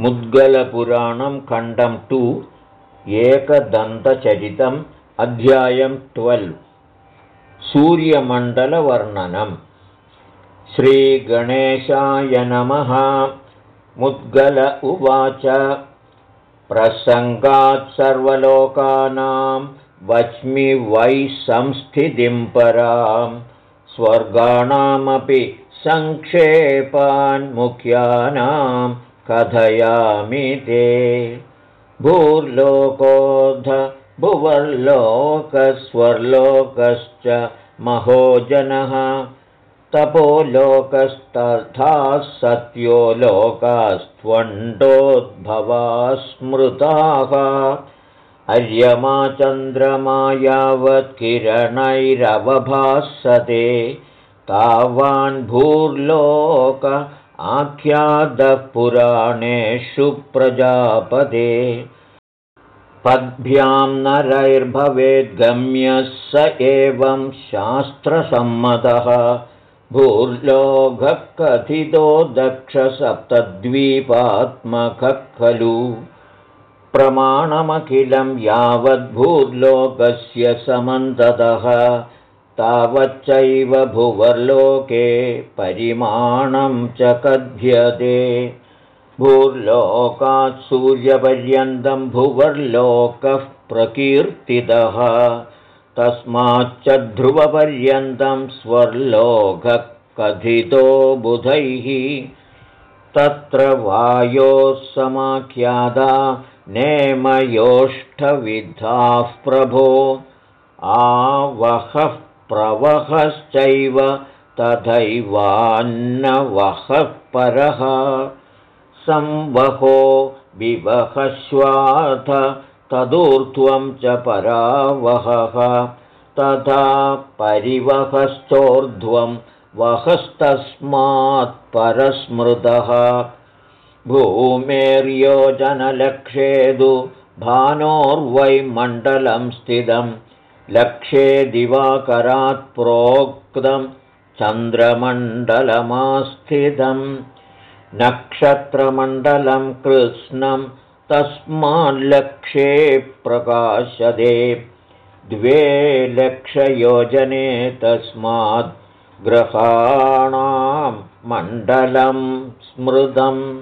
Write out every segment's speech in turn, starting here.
मुद्गलपुराणं खण्डं टु एकदन्तचरितम् अध्यायं ट्वेल्व् सूर्यमण्डलवर्णनम् श्रीगणेशाय नमः। मुद्गल उवाच। प्रसङ्गात् सर्वलोकानां वच्मि वै संस्थितिं परां। स्वर्गाणामपि सङ्क्षेपान्मुख्यानां कथयामि ते। भूर्लोकोध भुवर्लोकस्वर्लोकश्च महोजनः। तपोलोकस्तथा सत्यो लोकास्त्वण्डोद्भवा स्मृताः अर्यमाचन्द्रमा यावत्किरणैरवभासते तावान् भूर्लोक आख्यातः पुराणेषु प्रजापदे पद्भ्यां नरैर्भवेद्गम्यः स एवं शास्त्रसम्मतः भूर्लोकः कथितो दक्षसप्तद्वीपात्मकः खलु। प्रमाणमखिलं यावद्भूर्लोकस्य समन्ततः तावच्चैव भुवर्लोके परिमाणं च कथ्यते। भूर्लोकात् सूर्यपर्यन्तं भुवर्लोकः प्रकीर्तितः। तस्माच्च ध्रुवपर्यन्तं स्वर्लोकः कथितो बुधैः। तत्र वायोः समाख्यादा नेमयोष्ठविद्धाः प्रभो। आवहः प्रवहश्चैव तथैवान्नवहः परः। संवहो विवहश्वाथ तदूर्ध्वं च परावहः। तथा परिवहश्चोर्ध्वं वहस्तस्मात् परस्मृतः। भूमेर्योजनलक्षेदु भानोर्वैमण्डलं स्थितम् लक्षे दिवाकरात् प्रोक्तं चन्द्रमण्डलमास्थितं। नक्षत्रमण्डलं कृत्स्नं तस्माल्लक्षे प्रकाशदे। द्वे लक्षयोजने तस्माद् ग्रहाणां मण्डलं स्मृतम्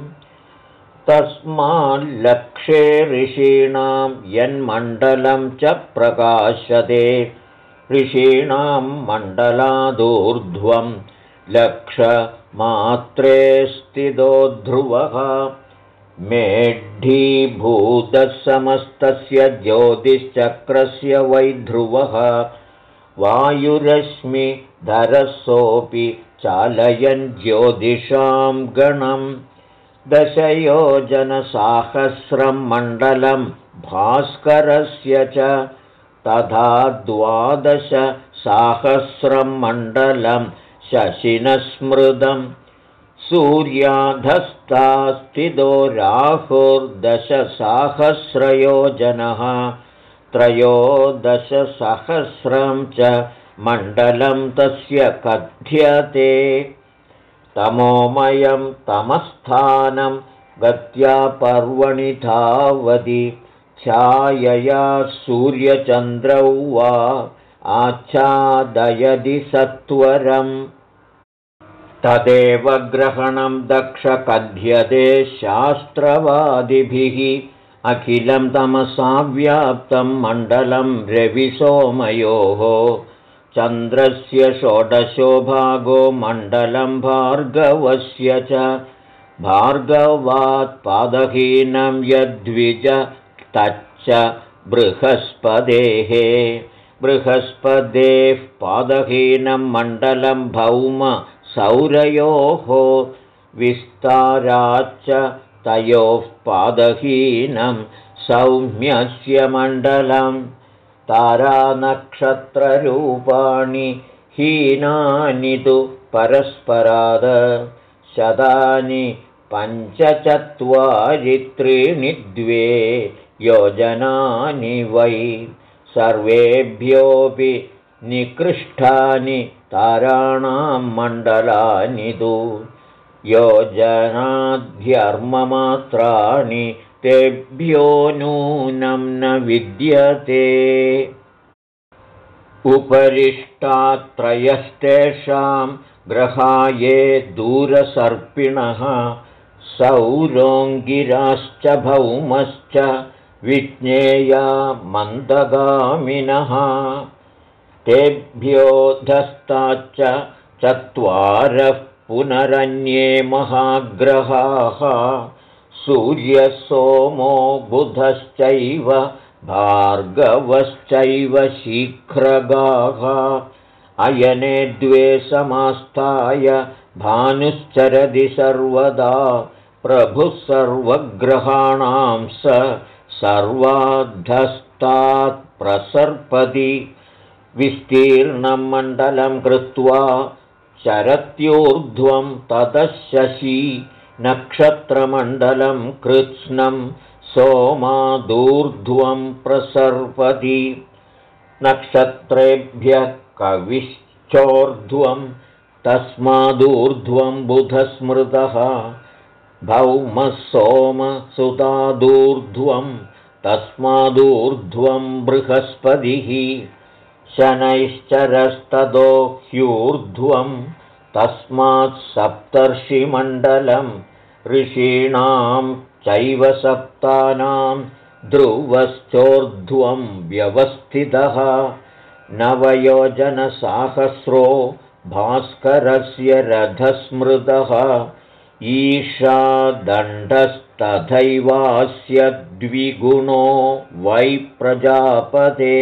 तस्माल्लक्षे ऋषीणां यन्मण्डलं च प्रकाशते। ऋषीणां मण्डलादूर्ध्वं लक्षमात्रे स्थितो ध्रुवः। मेढ्ढीभूतसमस्तस्य ज्योतिश्चक्रस्य वै ध्रुवः। वायुरश्मिधरसोऽपि चालयन् ज्योतिषां गणम् दशयोजनसाहस्रं मण्डलं भास्करस्य च तथा द्वादशसाहस्रं मण्डलं शशिनस्मृतं सूर्याधस्तास्थितो राहुर्दशसाहस्रयोजनः त्रयोदशसहस्रं च मण्डलं तस्य कथ्यते तमोमयं तमस्थानं गत्या पर्वणि धावति छायया सूर्यचन्द्रौ वा आच्छादयदि सत्वरम्। तदेव ग्रहणं दक्षकथ्यते शास्त्रवादिभिः। अखिलं तमसाव्याप्तं मण्डलं रविसोमयोः चन्द्रस्य षोडशो भागो मण्डलं भार्गवस्य च। भार्गवात्पादहीनं यद्विज तच्च बृहस्पदेः बृहस्पदेः पादहीनं मण्डलं भौम सौरयोः। विस्ताराच्च तयोः पादहीनं सौम्यस्य मण्डलम् तारानक्षत्ररूपाणि हीनानि तु परस्पराद शतानि पञ्चचत्वारि त्रीणि द्वे योजनानि वै सर्वेभ्योऽपि निकृष्टानि ताराणां मण्डलानि तु योजनाध्यर्ममात्राणि तेभ्यो नूनं न विद्यते। उपरिष्टात्रयस्तेषां ग्रहाये दूरसर्पिणः सौरोङ्गिराश्च भौमश्च विज्ञेया मन्दगामिनः। तेभ्योऽधस्ताच्च चत्वारः पुनरन्ये महाग्रहाः सूर्यसोमो बुधश्चैव भार्गवश्चैव शीघ्रगाः। अयने द्वे समास्ताय भानुश्चरदि सर्वदा प्रभुः सर्वग्रहाणां स सर्वाद्धस्तात् प्रसर्पति। विस्तीर्णं मण्डलं कृत्वा चरत्यूर्ध्वं ततः नक्षत्रमण्डलं कृत्स्नं सोमादूर्ध्वं प्रसर्पति नक्षत्रेभ्यः कविश्चोर्ध्वं तस्मादूर्ध्वं बुधस्मृतः। भौमः सोमसुतादूर्ध्वं तस्मादूर्ध्वं बृहस्पतिः। शनैश्चरस्तदो ह्यूर्ध्वं तस्मात् सप्तर्षिमण्डलं ऋषीणां चैव सप्तानां ध्रुवश्चोर्ध्वं व्यवस्थितः नवयोजनसाहस्रो भास्करस्य रथस्मृतः ईशादण्डस्तथैवास्य द्विगुणो वै प्रजापते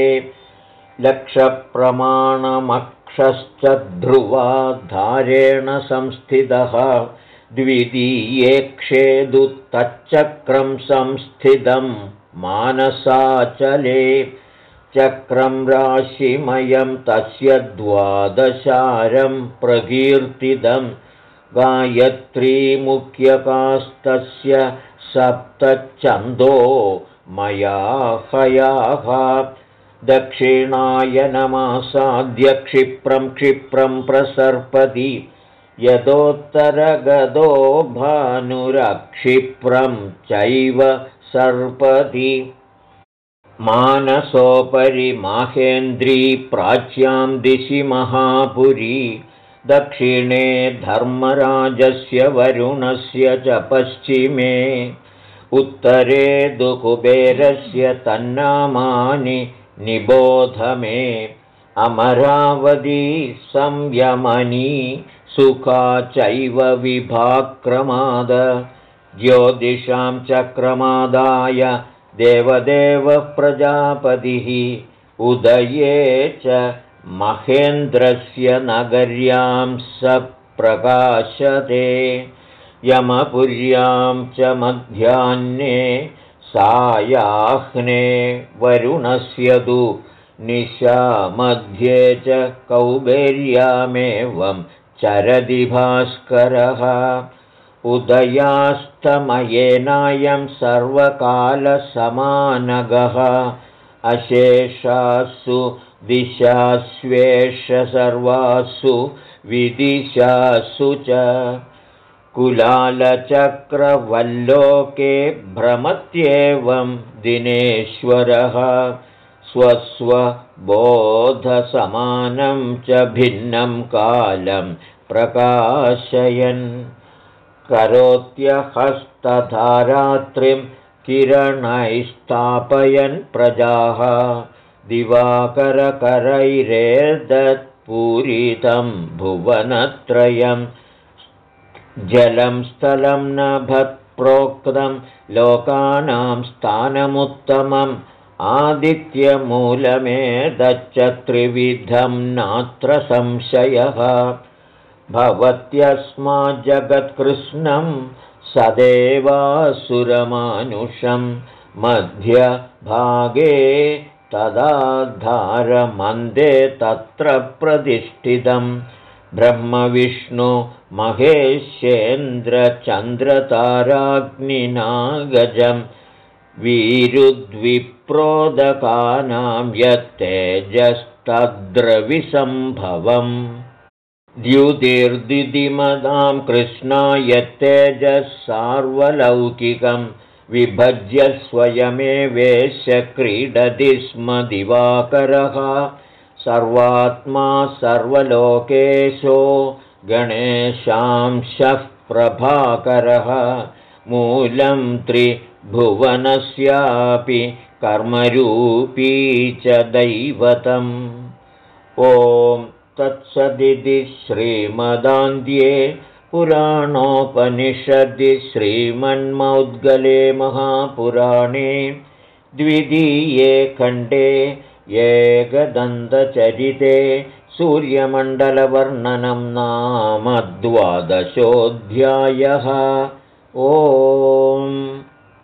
लक्षप्रमाणमक्षश्च ध्रुवाधारेण संस्थितः द्वितीयेक्षेदुत्तच्चक्रं संस्थितं मानसाचले। चक्रं राशिमयं तस्य द्वादशारं प्रकीर्तितं। गायत्रीमुख्यकास्तस्य सप्तच्छन्दो मया हयाः दक्षिणायनमासाद्यक्षिप्रं क्षिप्रं प्रसर्पति। यतोत्तरगदो भानुरक्षिप्रं चैव सर्पति। मानसोपरि माहेन्द्री प्राच्यां दिशि महापुरी। दक्षिणे धर्मराजस्य वरुणस्य च पश्चिमे। उत्तरे दुकुबेरस्य तन्नामानि निबोध मे। अमरावती संयमनी सुखा चैव विभाक्रमाद। ज्योतिषां चक्रमादाय देवदेवः प्रजापतिः। उदये च महेन्द्रस्य नगर्यां स प्रकाशते। यमपुर्यां च मध्याह्ने सायाह्ने वरुणस्य तु निशामध्ये च कौबेर्यामेवं चरदि भास्करः। उदयास्तमयेनायं सर्वकालसमानगः। अशेषासु दिशास्वेष सर्वासु विदिशासु च कुलालचक्रवल्लोके भ्रमत्येवं दिनेश्वरः स्वस्वबोधसमानं च भिन्नं कालं प्रकाशयन्। करोत्यहस्तधारात्रिं किरणैस्तापयन् प्रजाः। दिवाकरकरैरेदत्पूरितं भुवनत्रयम् जलं स्थलं नभत्प्रोक्तं लोकानां स्थानमुत्तमम्। आदित्यमूलमेदच्च त्रिविधं नात्र संशयः। भवत्यस्माज्जगत्कृष्णं सदेवासुरमानुषं मध्यभागे तदाधारमन्दे तत्र प्रतिष्ठितं ब्रह्मविष्णुमहेश्येन्द्रचन्द्रताराग्निनागजं वीरुद्विप्रोदकानां यत्तेजस्तद्रविसम्भवम् द्युतिर्दिदिमदां कृष्णा यत्तेजः सार्वलौकिकं विभज्य स्वयमेवेश क्रीडति स्म दिवाकरः सर्वात्मा सर्वलोकेशो गणेशांशः प्रभाकरः मूलं त्रिभुवनस्यापि कर्मरूपी च दैवतम्। ॐ तत्सदिति श्रीमदान्ध्ये पुराणोपनिषदि श्रीमन्मौद्गले महापुराणे द्वितीये खण्डे एकदन्तचरिते सूर्यमण्डलवर्णनं नाम द्वादशोऽध्यायः ओम्